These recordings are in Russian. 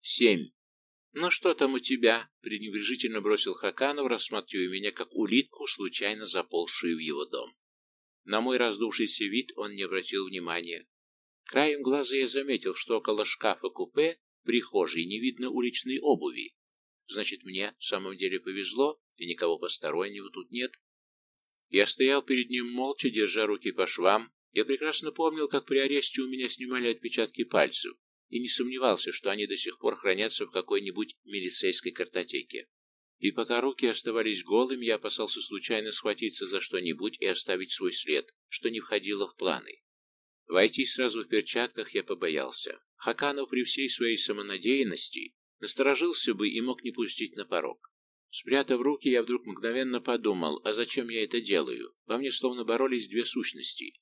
Семь. «Ну что там у тебя?» — пренебрежительно бросил Хаканов, рассматривая меня как улитку, случайно заползшую в его дом. На мой раздувшийся вид он не обратил внимания. Краем глаза я заметил, что около шкафа-купе прихожей не видно уличной обуви. Значит, мне в самом деле повезло, и никого постороннего тут нет. Я стоял перед ним молча, держа руки по швам. Я прекрасно помнил, как при аресте у меня снимали отпечатки пальцев, и не сомневался, что они до сих пор хранятся в какой-нибудь милицейской картотеке. И пока руки оставались голыми, я опасался случайно схватиться за что-нибудь и оставить свой след, что не входило в планы. Войти сразу в перчатках я побоялся. Хаканов при всей своей самонадеянности насторожился бы и мог не пустить на порог. Спрятав руки, я вдруг мгновенно подумал, а зачем я это делаю? Во мне словно боролись две сущности.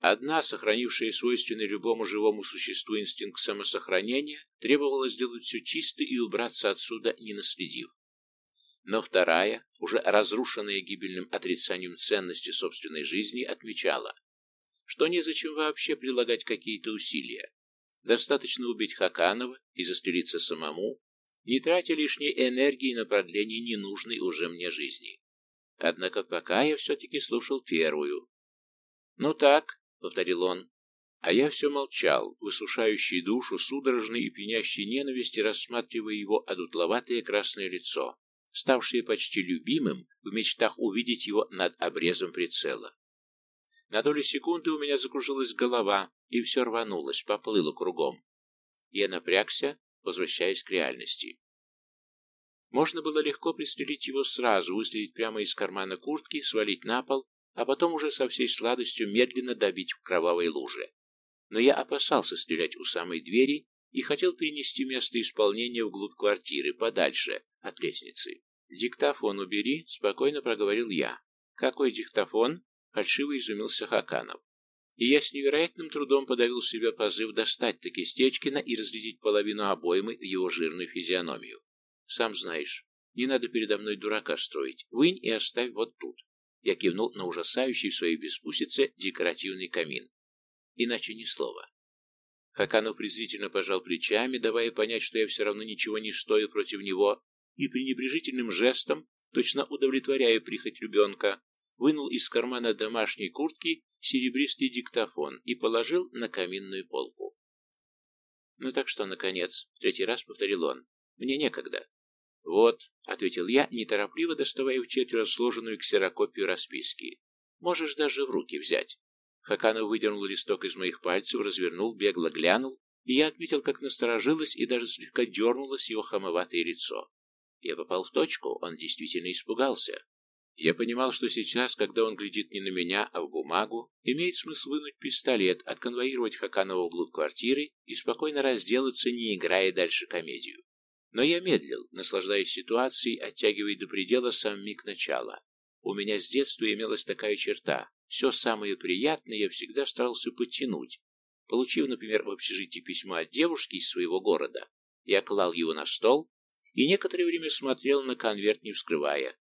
Одна, сохранившая свойственный любому живому существу инстинкт самосохранения, требовала сделать все чисто и убраться отсюда, не наследив. Но вторая, уже разрушенная гибельным отрицанием ценности собственной жизни, отмечала, что незачем вообще прилагать какие-то усилия. Достаточно убить Хаканова и застрелиться самому, не тратя лишней энергии на продление ненужной уже мне жизни. Однако пока я все-таки слушал первую. «Ну так», — повторил он, а я все молчал, высушающий душу судорожной и пьянящей ненависти, рассматривая его одутловатое красное лицо, ставшее почти любимым в мечтах увидеть его над обрезом прицела. На долю секунды у меня закружилась голова, и все рванулось, поплыло кругом. Я напрягся, возвращаясь к реальности. Можно было легко пристрелить его сразу, выследить прямо из кармана куртки, свалить на пол, а потом уже со всей сладостью медленно добить в кровавой луже. Но я опасался стрелять у самой двери и хотел перенести место исполнения вглубь квартиры, подальше от лестницы. «Диктофон убери», — спокойно проговорил я. «Какой диктофон?» Фальшиво изумился Хаканов. И я с невероятным трудом подавил себя позыв достать таки Стечкина и разглядеть половину обоймы в его жирную физиономию. Сам знаешь, не надо передо мной дурака строить. Вынь и оставь вот тут. Я кивнул на ужасающий в своей беспусице декоративный камин. Иначе ни слова. Хаканов презрительно пожал плечами, давая понять, что я все равно ничего не стою против него, и пренебрежительным жестом, точно удовлетворяя прихоть ребенка, вынул из кармана домашней куртки серебристый диктофон и положил на каминную полку. «Ну так что, наконец?» — третий раз повторил он. «Мне некогда». «Вот», — ответил я, неторопливо доставая в четверо сложенную ксерокопию расписки. «Можешь даже в руки взять». Хаканов выдернул листок из моих пальцев, развернул, бегло глянул, и я отметил, как насторожилось и даже слегка дернулось его хамоватое лицо. Я попал в точку, он действительно испугался. Я понимал, что сейчас, когда он глядит не на меня, а в бумагу, имеет смысл вынуть пистолет, отконвоировать Хаканова вглубь квартиры и спокойно разделаться, не играя дальше комедию. Но я медлил, наслаждаясь ситуацией, оттягивая до предела сам миг начала. У меня с детства имелась такая черта. Все самое приятное я всегда старался подтянуть. Получив, например, в общежитии письмо от девушки из своего города, я клал его на стол и некоторое время смотрел на конверт, не вскрывая,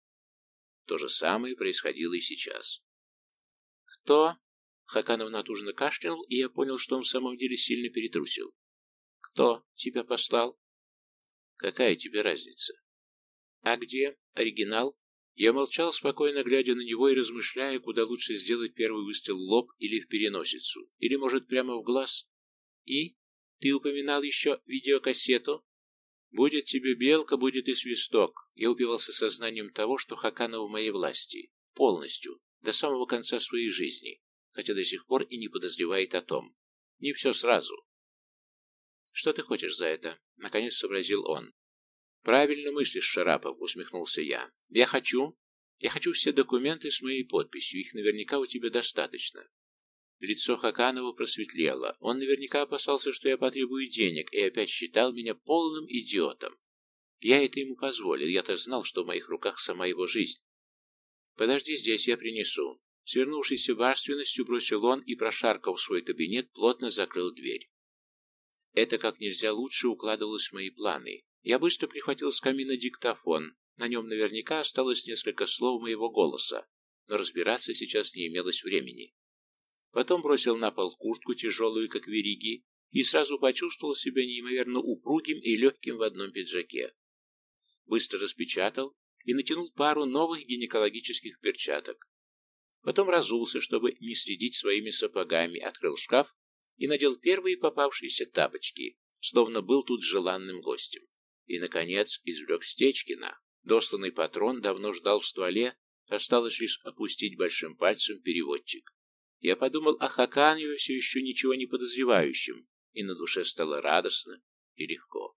то же самое происходило и сейчас. «Кто?» Хаканов натужно кашлянул, и я понял, что он в самом деле сильно перетрусил. «Кто тебя послал?» «Какая тебе разница?» «А где оригинал?» Я молчал, спокойно глядя на него и размышляя, куда лучше сделать первый выстрел в лоб или в переносицу, или, может, прямо в глаз. «И? Ты упоминал еще видеокассету?» Будет тебе белка, будет и свисток. Я упивался сознанием того, что Хаканов в моей власти. Полностью. До самого конца своей жизни. Хотя до сих пор и не подозревает о том. Не все сразу. Что ты хочешь за это? Наконец сообразил он. Правильно мыслишь, Шарапов, усмехнулся я. Я хочу... Я хочу все документы с моей подписью. Их наверняка у тебя достаточно. Лицо Хаканова просветлело. Он наверняка опасался, что я потребую денег, и опять считал меня полным идиотом. Я это ему позволил, я-то знал, что в моих руках сама его жизнь. «Подожди здесь, я принесу». Свернувшийся барственностью бросил он и, прошаркав в свой кабинет, плотно закрыл дверь. Это как нельзя лучше укладывалось в мои планы. Я быстро прихватил с камина диктофон. На нем наверняка осталось несколько слов моего голоса, но разбираться сейчас не имелось времени. Потом бросил на пол куртку, тяжелую, как вериги, и сразу почувствовал себя неимоверно упругим и легким в одном пиджаке. Быстро распечатал и натянул пару новых гинекологических перчаток. Потом разулся, чтобы не следить своими сапогами, открыл шкаф и надел первые попавшиеся тапочки, словно был тут желанным гостем. И, наконец, извлек Стечкина. Досланный патрон давно ждал в стволе, осталось лишь опустить большим пальцем переводчик. Я подумал о Хаканове все еще ничего не подозревающем, и на душе стало радостно и легко.